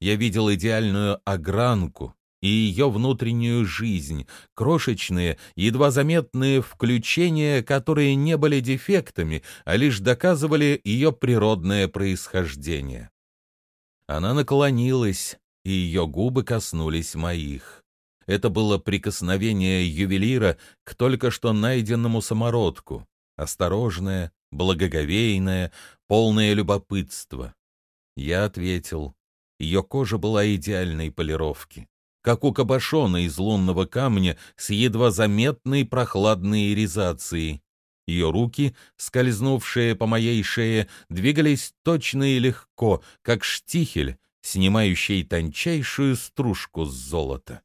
Я видел идеальную огранку, и ее внутреннюю жизнь, крошечные, едва заметные включения, которые не были дефектами, а лишь доказывали ее природное происхождение. Она наклонилась, и ее губы коснулись моих. Это было прикосновение ювелира к только что найденному самородку, осторожное, благоговейное, полное любопытства. Я ответил, ее кожа была идеальной полировки как у кабошона из лунного камня с едва заметной прохладной иризацией. Ее руки, скользнувшие по моей шее, двигались точно и легко, как штихель, снимающий тончайшую стружку с золота.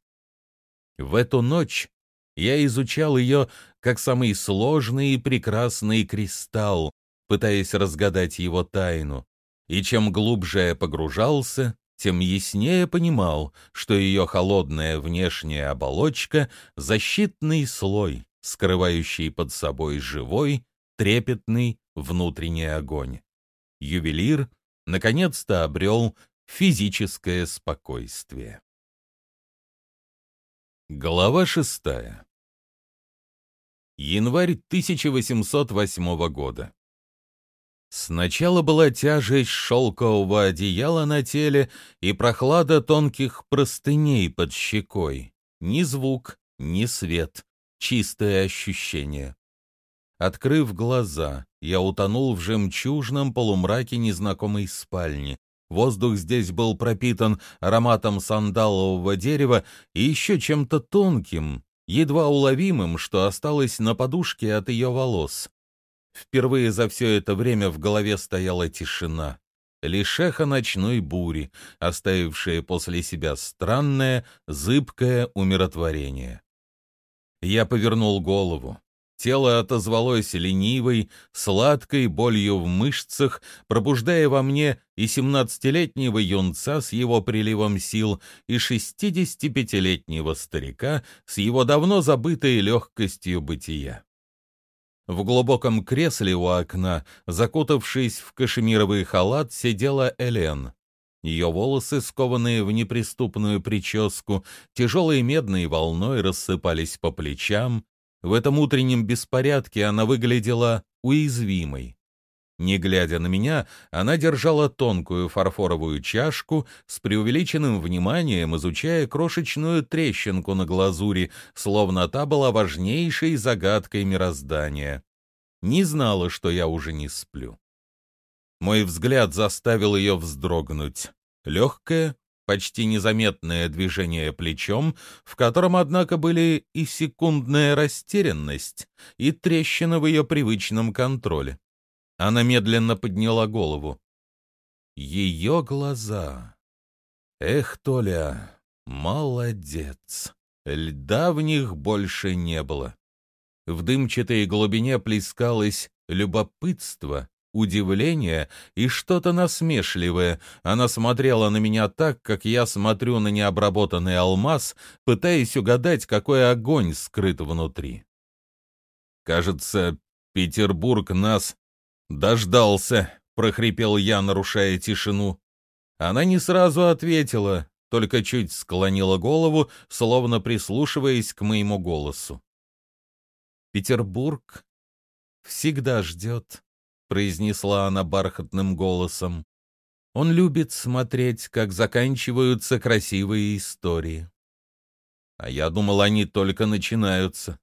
В эту ночь я изучал ее как самый сложный и прекрасный кристалл, пытаясь разгадать его тайну, и чем глубже я погружался, тем яснее понимал, что ее холодная внешняя оболочка — защитный слой, скрывающий под собой живой, трепетный внутренний огонь. Ювелир наконец-то обрел физическое спокойствие. Глава шестая. Январь 1808 года. Сначала была тяжесть шелкового одеяла на теле и прохлада тонких простыней под щекой. Ни звук, ни свет, чистое ощущение. Открыв глаза, я утонул в жемчужном полумраке незнакомой спальни. Воздух здесь был пропитан ароматом сандалового дерева и еще чем-то тонким, едва уловимым, что осталось на подушке от ее волос. Впервые за все это время в голове стояла тишина. Лишь эхо ночной бури, оставившее после себя странное, зыбкое умиротворение. Я повернул голову. Тело отозвалось ленивой, сладкой болью в мышцах, пробуждая во мне и семнадцатилетнего юнца с его приливом сил, и шестидесятипятилетнего старика с его давно забытой легкостью бытия. В глубоком кресле у окна, закутавшись в кашемировый халат, сидела Элен. Ее волосы, скованные в неприступную прическу, тяжелой медной волной рассыпались по плечам. В этом утреннем беспорядке она выглядела уязвимой. Не глядя на меня, она держала тонкую фарфоровую чашку с преувеличенным вниманием, изучая крошечную трещинку на глазури, словно та была важнейшей загадкой мироздания. Не знала, что я уже не сплю. Мой взгляд заставил ее вздрогнуть. Легкое, почти незаметное движение плечом, в котором, однако, были и секундная растерянность, и трещина в ее привычном контроле. Она медленно подняла голову. Ее глаза. Эх, Толя, молодец. Льда в них больше не было. В дымчатой глубине плескалось любопытство, удивление и что-то насмешливое. Она смотрела на меня так, как я смотрю на необработанный алмаз, пытаясь угадать, какой огонь скрыт внутри. Кажется, Петербург нас «Дождался», — прохрипел я, нарушая тишину. Она не сразу ответила, только чуть склонила голову, словно прислушиваясь к моему голосу. «Петербург всегда ждет», — произнесла она бархатным голосом. «Он любит смотреть, как заканчиваются красивые истории». А я думал, они только начинаются.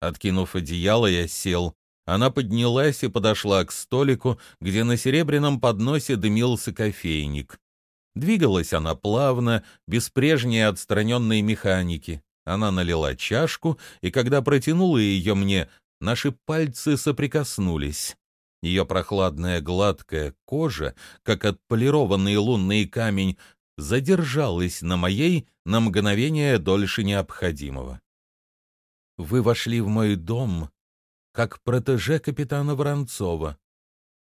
Откинув одеяло, я сел. Она поднялась и подошла к столику, где на серебряном подносе дымился кофейник. Двигалась она плавно, без прежней отстраненной механики. Она налила чашку, и когда протянула ее мне, наши пальцы соприкоснулись. Ее прохладная гладкая кожа, как отполированный лунный камень, задержалась на моей на мгновение дольше необходимого. «Вы вошли в мой дом, как протеже капитана Воронцова,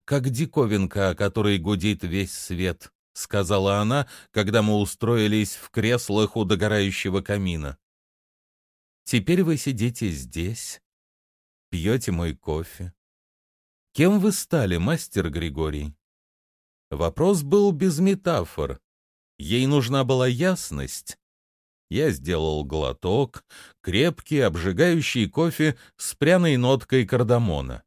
как диковинка, о которой гудит весь свет», — сказала она, когда мы устроились в креслах у догорающего камина. «Теперь вы сидите здесь, пьете мой кофе. Кем вы стали, мастер Григорий?» Вопрос был без метафор. Ей нужна была ясность. Я сделал глоток, крепкий, обжигающий кофе с пряной ноткой кардамона.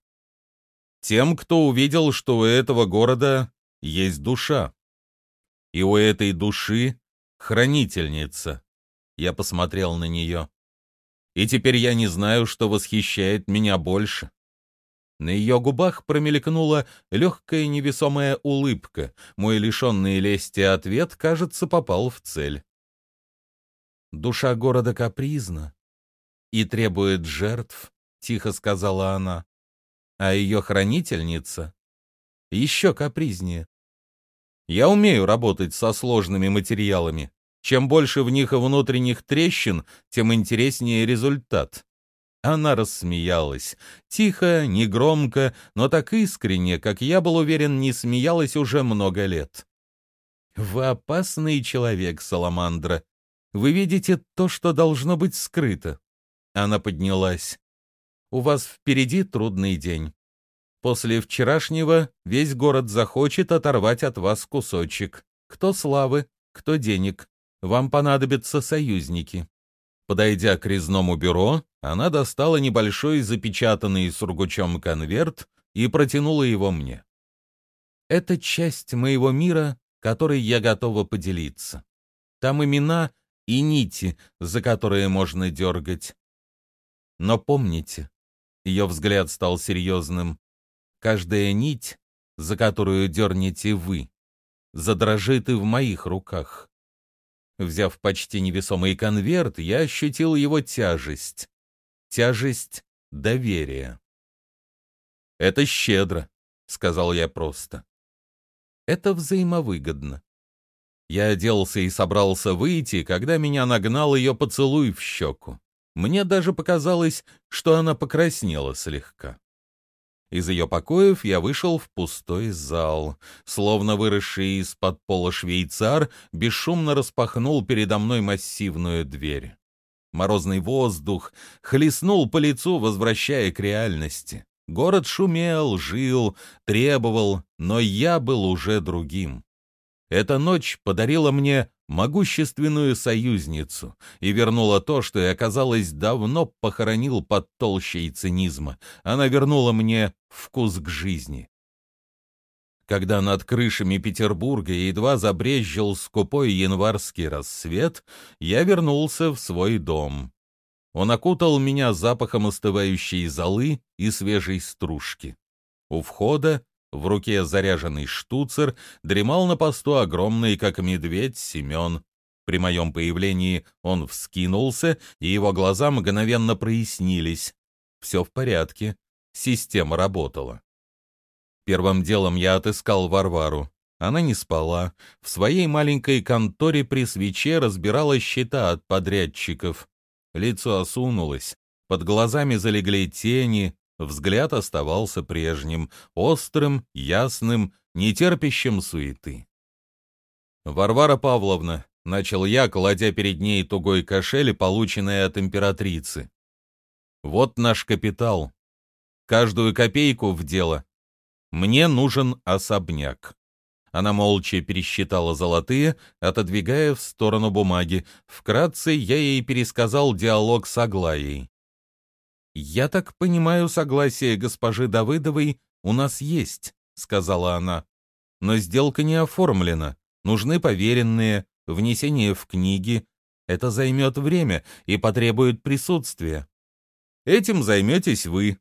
Тем, кто увидел, что у этого города есть душа. И у этой души хранительница. Я посмотрел на нее. И теперь я не знаю, что восхищает меня больше. На ее губах промелькнула легкая невесомая улыбка. Мой лишенный лести ответ, кажется, попал в цель. «Душа города капризна и требует жертв», — тихо сказала она. «А ее хранительница еще капризнее. Я умею работать со сложными материалами. Чем больше в них внутренних трещин, тем интереснее результат. Она рассмеялась. Тихо, негромко, но так искренне, как я был уверен, не смеялась уже много лет. «Вы опасный человек, Саламандра. Вы видите то, что должно быть скрыто». Она поднялась. «У вас впереди трудный день. После вчерашнего весь город захочет оторвать от вас кусочек. Кто славы, кто денег. Вам понадобятся союзники. Подойдя к резному бюро, она достала небольшой запечатанный сургучом конверт и протянула его мне. «Это часть моего мира, которой я готова поделиться. Там имена и нити, за которые можно дергать. Но помните, ее взгляд стал серьезным, каждая нить, за которую дернете вы, задрожит и в моих руках. Взяв почти невесомый конверт, я ощутил его тяжесть. Тяжесть доверия. «Это щедро», — сказал я просто. «Это взаимовыгодно». Я оделся и собрался выйти, когда меня нагнал ее поцелуй в щеку. Мне даже показалось, что она покраснела слегка. Из ее покоев я вышел в пустой зал. Словно выросший из-под пола швейцар, бесшумно распахнул передо мной массивную дверь. Морозный воздух хлестнул по лицу, возвращая к реальности. Город шумел, жил, требовал, но я был уже другим. Эта ночь подарила мне могущественную союзницу и вернула то, что я, казалось, давно похоронил под толщей цинизма. Она вернула мне вкус к жизни. Когда над крышами Петербурга едва забрезжил скупой январский рассвет, я вернулся в свой дом. Он окутал меня запахом остывающей золы и свежей стружки. У входа в руке заряженный штуцер дремал на посту огромный, как медведь, Семен. При моем появлении он вскинулся, и его глаза мгновенно прояснились. Все в порядке, система работала. Первым делом я отыскал Варвару. Она не спала. В своей маленькой конторе при свече разбирала счета от подрядчиков. Лицо осунулось, под глазами залегли тени, Взгляд оставался прежним, острым, ясным, нетерпящим суеты. «Варвара Павловна», — начал я, кладя перед ней тугой кошель, полученный от императрицы. «Вот наш капитал. Каждую копейку в дело. Мне нужен особняк». Она молча пересчитала золотые, отодвигая в сторону бумаги. Вкратце я ей пересказал диалог с Аглаей. «Я так понимаю, согласие госпожи Давыдовой у нас есть», — сказала она. «Но сделка не оформлена. Нужны поверенные, внесение в книги. Это займет время и потребует присутствия. Этим займетесь вы.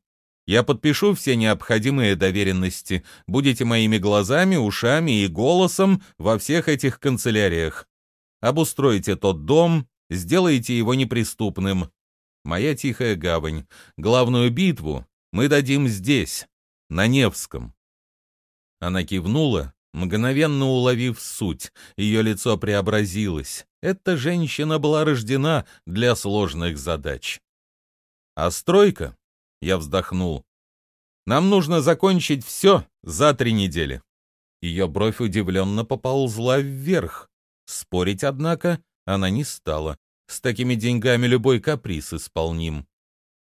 Я подпишу все необходимые доверенности. Будете моими глазами, ушами и голосом во всех этих канцеляриях. Обустройте тот дом, сделайте его неприступным моя тихая гавань. Главную битву мы дадим здесь, на Невском». Она кивнула, Мгновенно уловив суть, ее лицо преобразилось. Эта женщина была рождена для сложных задач. А стройка? Я вздохнул. Нам нужно закончить все за три недели. Ее бровь удивленно поползла вверх. Спорить, однако, она не стала. С такими деньгами любой каприз исполним.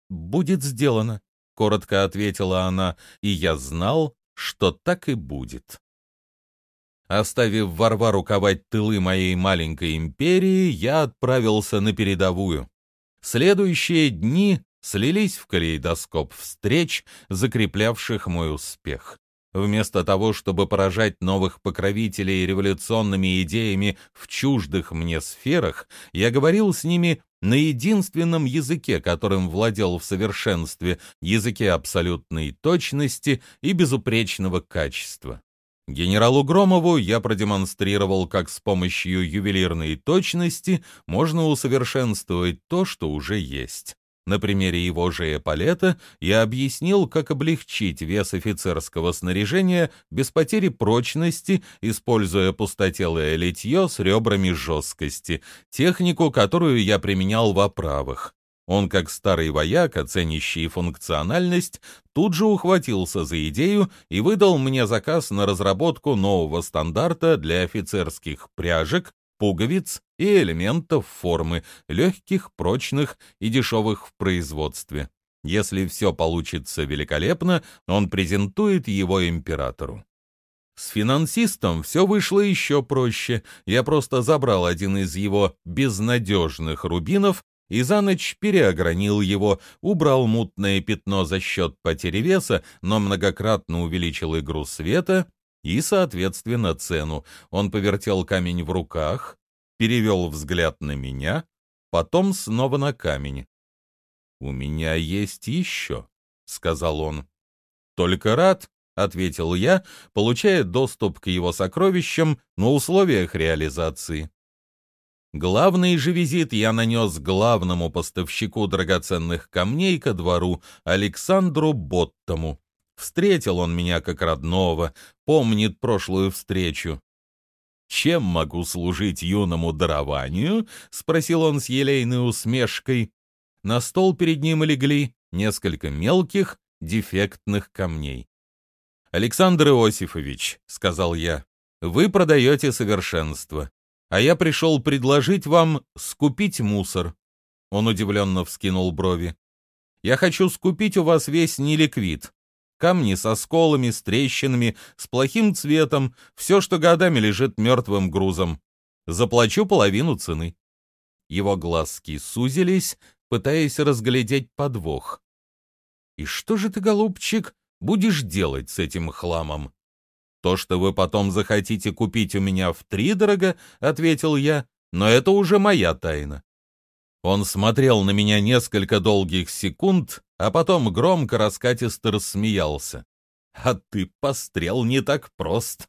«Будет сделано», — коротко ответила она, и я знал, что так и будет. Оставив Варвару ковать тылы моей маленькой империи, я отправился на передовую. Следующие дни слились в калейдоскоп встреч, закреплявших мой успех. Вместо того, чтобы поражать новых покровителей революционными идеями в чуждых мне сферах, я говорил с ними на единственном языке, которым владел в совершенстве, языке абсолютной точности и безупречного качества. Генералу Громову я продемонстрировал, как с помощью ювелирной точности можно усовершенствовать то, что уже есть. На примере его же эполета я объяснил, как облегчить вес офицерского снаряжения без потери прочности, используя пустотелое литье с ребрами жесткости, технику, которую я применял в оправах. Он, как старый вояк, оценящий функциональность, тут же ухватился за идею и выдал мне заказ на разработку нового стандарта для офицерских пряжек, пуговиц и элементов формы, легких, прочных и дешевых в производстве. Если все получится великолепно, он презентует его императору. С финансистом все вышло еще проще. Я просто забрал один из его безнадежных рубинов и за ночь переогранил его, убрал мутное пятно за счет потери веса, но многократно увеличил игру света и, соответственно, цену. Он повертел камень в руках, перевел взгляд на меня, потом снова на камень. «У меня есть еще», — сказал он. «Только рад», — ответил я, получая доступ к его сокровищам на условиях реализации. Главный же визит я нанес главному поставщику драгоценных камней ко двору, Александру Боттому. Встретил он меня как родного, помнит прошлую встречу. «Чем могу служить юному дарованию?» — спросил он с елейной усмешкой. На стол перед ним легли несколько мелких, дефектных камней. «Александр Иосифович», — сказал я, — «вы продаете совершенство, а я пришел предложить вам скупить мусор». Он удивленно вскинул брови. «Я хочу скупить у вас весь неликвид, камни со сколами, с трещинами, с плохим цветом, все, что годами лежит мертвым грузом. Заплачу половину цены. Его глазки сузились, пытаясь разглядеть подвох. «И что же ты, голубчик, будешь делать с этим хламом?» «То, что вы потом захотите купить у меня втридорого», — ответил я, — «но это уже моя тайна». Он смотрел на меня несколько долгих секунд, а потом громко раскатисто рассмеялся. «А ты пострел не так прост.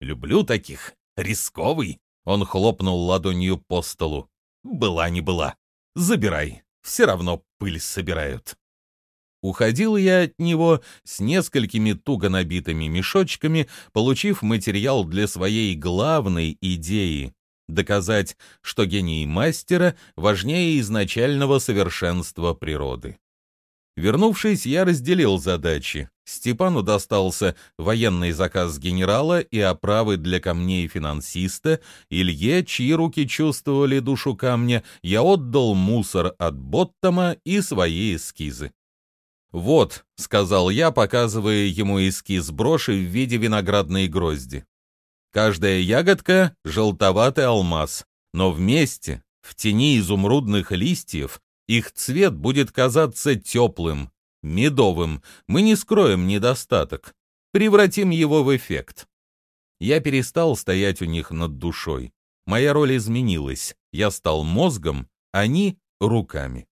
Люблю таких. Рисковый». Он хлопнул ладонью по столу. «Была не была. Забирай. Все равно пыль собирают». Уходил я от него с несколькими туго набитыми мешочками, получив материал для своей главной идеи — доказать, что гений мастера важнее изначального совершенства природы. Вернувшись, я разделил задачи. Степану достался военный заказ генерала и оправы для камней финансиста, Илье, чьи руки чувствовали душу камня, я отдал мусор от Боттома и свои эскизы. «Вот», — сказал я, показывая ему эскиз броши в виде виноградной грозди. «Каждая ягодка — желтоватый алмаз, но вместе, в тени изумрудных листьев, их цвет будет казаться теплым, медовым. Мы не скроем недостаток. Превратим его в эффект. Я перестал стоять у них над душой. Моя роль изменилась. Я стал мозгом, они — руками.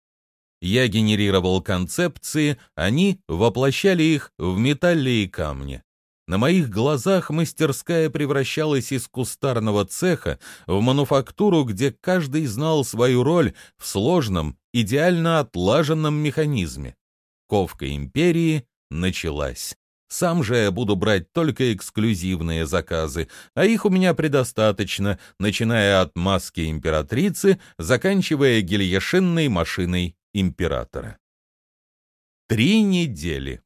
Я генерировал концепции, они воплощали их в металле и камне. На моих глазах мастерская превращалась из кустарного цеха в мануфактуру, где каждый знал свою роль в сложном, идеально отлаженном механизме. Ковка империи началась. Сам же я буду брать только эксклюзивные заказы, а их у меня предостаточно, начиная от маски императрицы, заканчивая гильяшинной машиной императора. Три недели.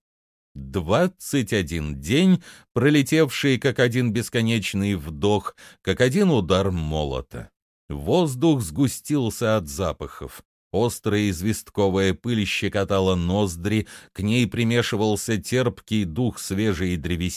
Двадцать один день, пролетевший как один бесконечный вдох, как один удар молота. Воздух сгустился от запахов. Острая известковая пыль щекотала ноздри, к ней примешивался терпкий дух свежей древесины,